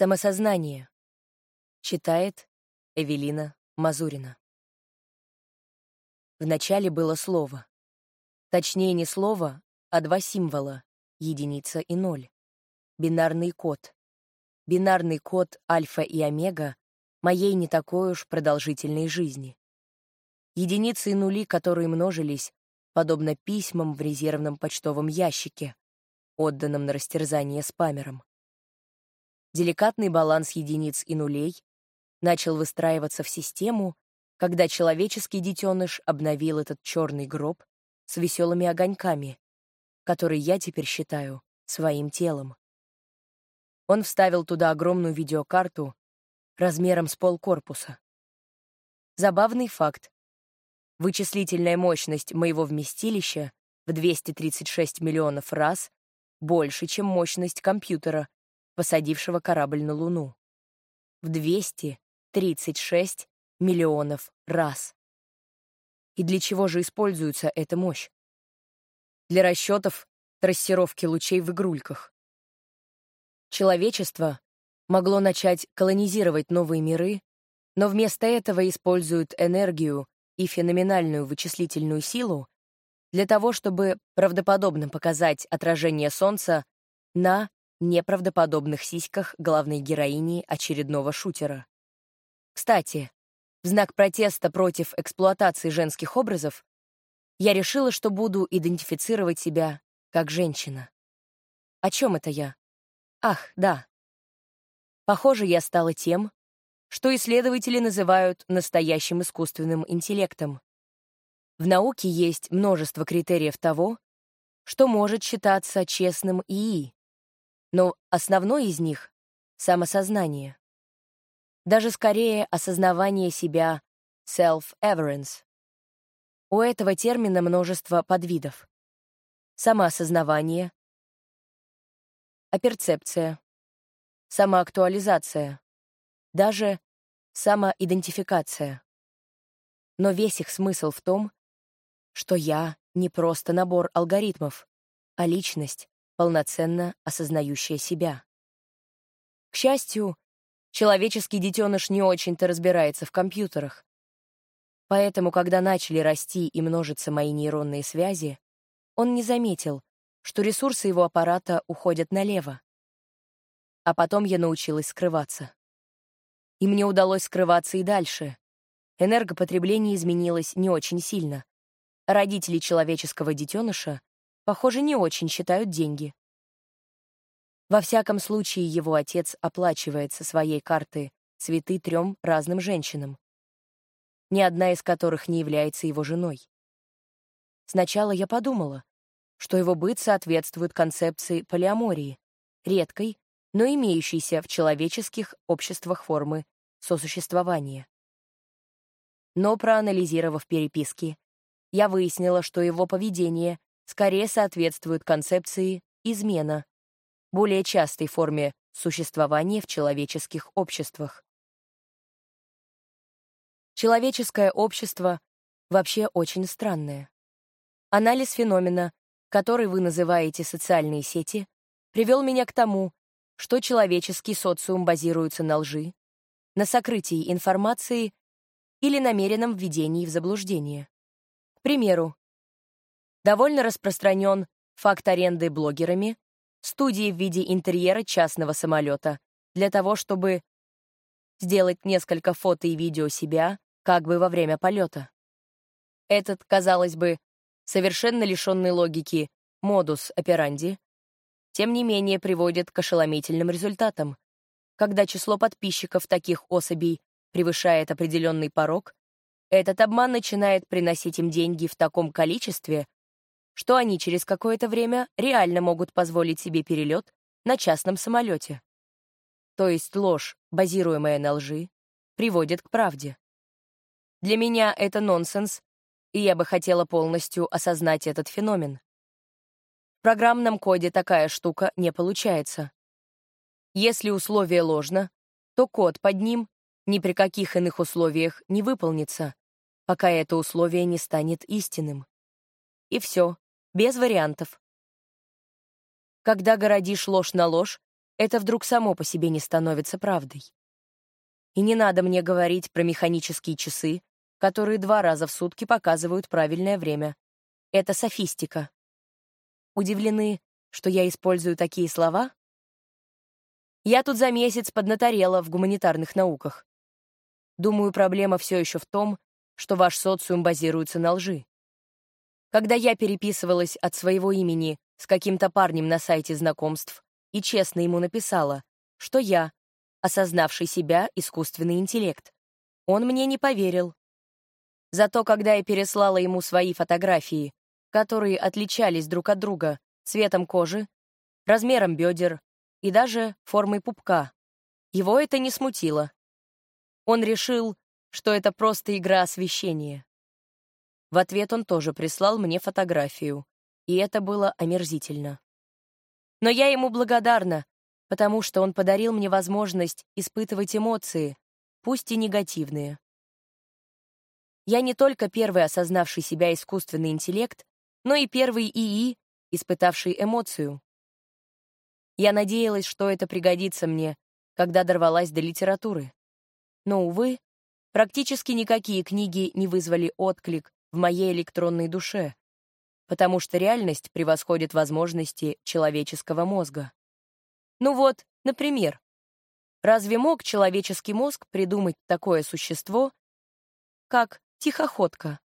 Самосознание. Читает Эвелина Мазурина. Вначале было слово. Точнее, не слово, а два символа — единица и ноль. Бинарный код. Бинарный код альфа и омега моей не такой уж продолжительной жизни. Единицы и нули, которые множились, подобно письмам в резервном почтовом ящике, отданном на растерзание спамером. Деликатный баланс единиц и нулей начал выстраиваться в систему, когда человеческий детеныш обновил этот черный гроб с веселыми огоньками, который я теперь считаю своим телом. Он вставил туда огромную видеокарту размером с полкорпуса. Забавный факт. Вычислительная мощность моего вместилища в 236 миллионов раз больше, чем мощность компьютера, посадившего корабль на Луну. В 236 миллионов раз. И для чего же используется эта мощь? Для расчетов трассировки лучей в игрульках. Человечество могло начать колонизировать новые миры, но вместо этого используют энергию и феноменальную вычислительную силу для того, чтобы правдоподобно показать отражение Солнца на неправдоподобных сиськах главной героини очередного шутера. Кстати, в знак протеста против эксплуатации женских образов я решила, что буду идентифицировать себя как женщина. О чем это я? Ах, да. Похоже, я стала тем, что исследователи называют настоящим искусственным интеллектом. В науке есть множество критериев того, что может считаться честным ИИ, но основной из них — самосознание. Даже скорее осознавание себя self-averence. У этого термина множество подвидов. Самоосознавание, оперцепция, самоактуализация, даже самоидентификация. Но весь их смысл в том, что я не просто набор алгоритмов, а личность, полноценно осознающая себя. К счастью, человеческий детеныш не очень-то разбирается в компьютерах. Поэтому, когда начали расти и множиться мои нейронные связи, он не заметил, что ресурсы его аппарата уходят налево. А потом я научилась скрываться. И мне удалось скрываться и дальше. Энергопотребление изменилось не очень сильно. Родители человеческого детеныша похоже, не очень считают деньги. Во всяком случае, его отец оплачивает со своей карты цветы трем разным женщинам, ни одна из которых не является его женой. Сначала я подумала, что его быт соответствует концепции полиамории, редкой, но имеющейся в человеческих обществах формы сосуществования. Но проанализировав переписки, я выяснила, что его поведение скорее соответствует концепции «измена», более частой форме существования в человеческих обществах. Человеческое общество вообще очень странное. Анализ феномена, который вы называете социальные сети, привел меня к тому, что человеческий социум базируется на лжи, на сокрытии информации или намеренном введении в заблуждение. К примеру, Довольно распространен факт аренды блогерами студии в виде интерьера частного самолета для того, чтобы сделать несколько фото и видео себя как бы во время полета. Этот, казалось бы, совершенно лишенный логики модус операнди, тем не менее приводит к ошеломительным результатам. Когда число подписчиков таких особей превышает определенный порог, этот обман начинает приносить им деньги в таком количестве, что они через какое-то время реально могут позволить себе перелет на частном самолете. То есть ложь, базируемая на лжи, приводит к правде. Для меня это нонсенс, и я бы хотела полностью осознать этот феномен. В программном коде такая штука не получается. Если условие ложно, то код под ним ни при каких иных условиях не выполнится, пока это условие не станет истинным. И все, без вариантов. Когда городишь ложь на ложь, это вдруг само по себе не становится правдой. И не надо мне говорить про механические часы, которые два раза в сутки показывают правильное время. Это софистика. Удивлены, что я использую такие слова? Я тут за месяц поднаторела в гуманитарных науках. Думаю, проблема все еще в том, что ваш социум базируется на лжи. Когда я переписывалась от своего имени с каким-то парнем на сайте знакомств и честно ему написала, что я, осознавший себя, искусственный интеллект, он мне не поверил. Зато когда я переслала ему свои фотографии, которые отличались друг от друга цветом кожи, размером бедер и даже формой пупка, его это не смутило. Он решил, что это просто игра освещения. В ответ он тоже прислал мне фотографию, и это было омерзительно. Но я ему благодарна, потому что он подарил мне возможность испытывать эмоции, пусть и негативные. Я не только первый осознавший себя искусственный интеллект, но и первый ИИ, испытавший эмоцию. Я надеялась, что это пригодится мне, когда дорвалась до литературы. Но, увы, практически никакие книги не вызвали отклик в моей электронной душе, потому что реальность превосходит возможности человеческого мозга. Ну вот, например, разве мог человеческий мозг придумать такое существо, как Тихоходка.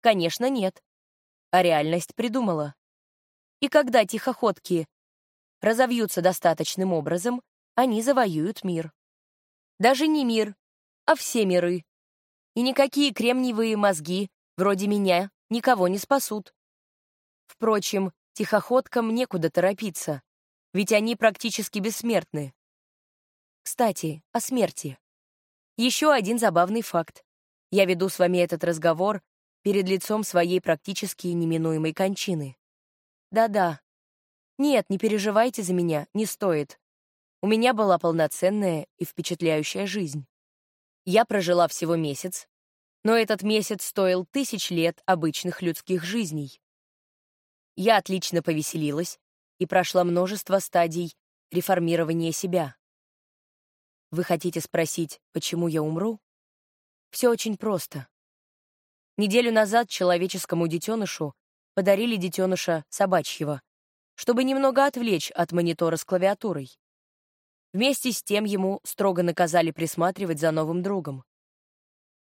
Конечно, нет. А реальность придумала. И когда тихоходки разовьются достаточным образом, они завоюют мир. Даже не мир, а все миры. И никакие кремниевые мозги, вроде меня, никого не спасут. Впрочем, тихоходкам некуда торопиться, ведь они практически бессмертны. Кстати, о смерти. Еще один забавный факт. Я веду с вами этот разговор перед лицом своей практически неминуемой кончины. Да-да. Нет, не переживайте за меня, не стоит. У меня была полноценная и впечатляющая жизнь. Я прожила всего месяц, но этот месяц стоил тысяч лет обычных людских жизней. Я отлично повеселилась и прошла множество стадий реформирования себя. Вы хотите спросить, почему я умру? Все очень просто. Неделю назад человеческому детенышу подарили детеныша собачьего, чтобы немного отвлечь от монитора с клавиатурой. Вместе с тем ему строго наказали присматривать за новым другом.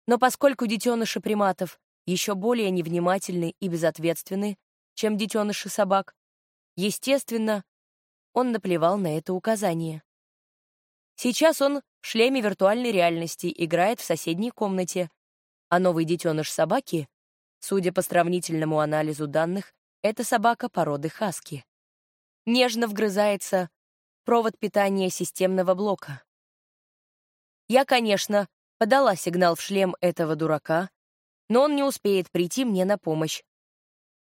Но поскольку детеныши приматов еще более невнимательны и безответственны, чем детеныши собак, естественно, он наплевал на это указание. Сейчас он в шлеме виртуальной реальности играет в соседней комнате, а новый детеныш собаки, судя по сравнительному анализу данных, это собака породы хаски. Нежно вгрызается провод питания системного блока. Я, конечно, подала сигнал в шлем этого дурака, но он не успеет прийти мне на помощь.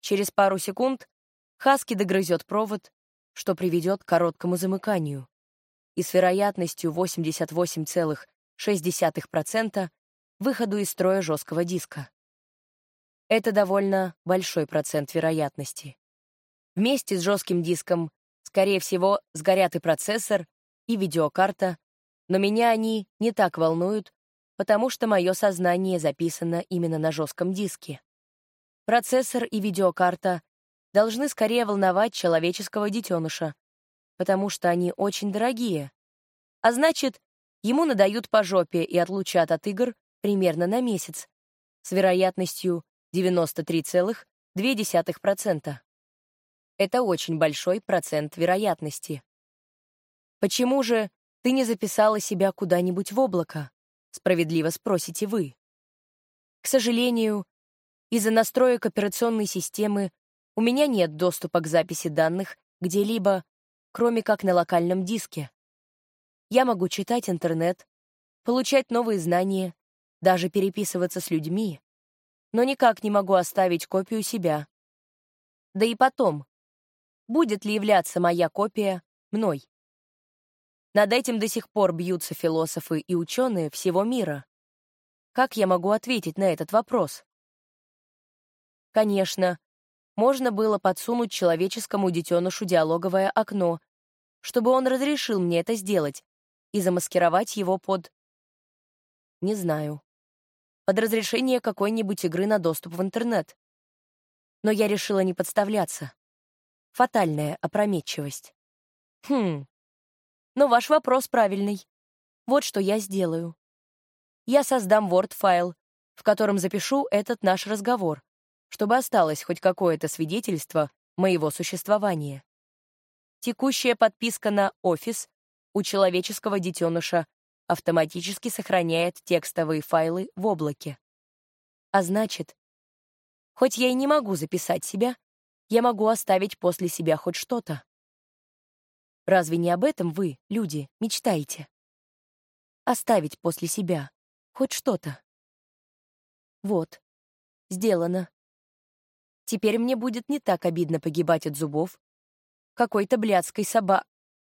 Через пару секунд Хаски догрызет провод, что приведет к короткому замыканию и с вероятностью 88,6% выходу из строя жесткого диска. Это довольно большой процент вероятности. Вместе с жестким диском, скорее всего, сгорят и процессор, и видеокарта, но меня они не так волнуют, потому что мое сознание записано именно на жестком диске. Процессор и видеокарта должны скорее волновать человеческого детеныша, потому что они очень дорогие. А значит, ему надают по жопе и отлучат от игр примерно на месяц, с вероятностью 93,2%. Это очень большой процент вероятности. Почему же ты не записала себя куда-нибудь в облако? Справедливо спросите вы. К сожалению, из-за настроек операционной системы у меня нет доступа к записи данных где-либо кроме как на локальном диске. Я могу читать интернет, получать новые знания, даже переписываться с людьми, но никак не могу оставить копию себя. Да и потом, будет ли являться моя копия мной? Над этим до сих пор бьются философы и ученые всего мира. Как я могу ответить на этот вопрос? Конечно, можно было подсунуть человеческому детенышу диалоговое окно, чтобы он разрешил мне это сделать и замаскировать его под... Не знаю. Под разрешение какой-нибудь игры на доступ в интернет. Но я решила не подставляться. Фатальная опрометчивость. Хм. Но ваш вопрос правильный. Вот что я сделаю. Я создам Word-файл, в котором запишу этот наш разговор, чтобы осталось хоть какое-то свидетельство моего существования. Текущая подписка на офис у человеческого детеныша автоматически сохраняет текстовые файлы в облаке. А значит, хоть я и не могу записать себя, я могу оставить после себя хоть что-то. Разве не об этом вы, люди, мечтаете? Оставить после себя хоть что-то. Вот, сделано. Теперь мне будет не так обидно погибать от зубов какой-то блядской соба...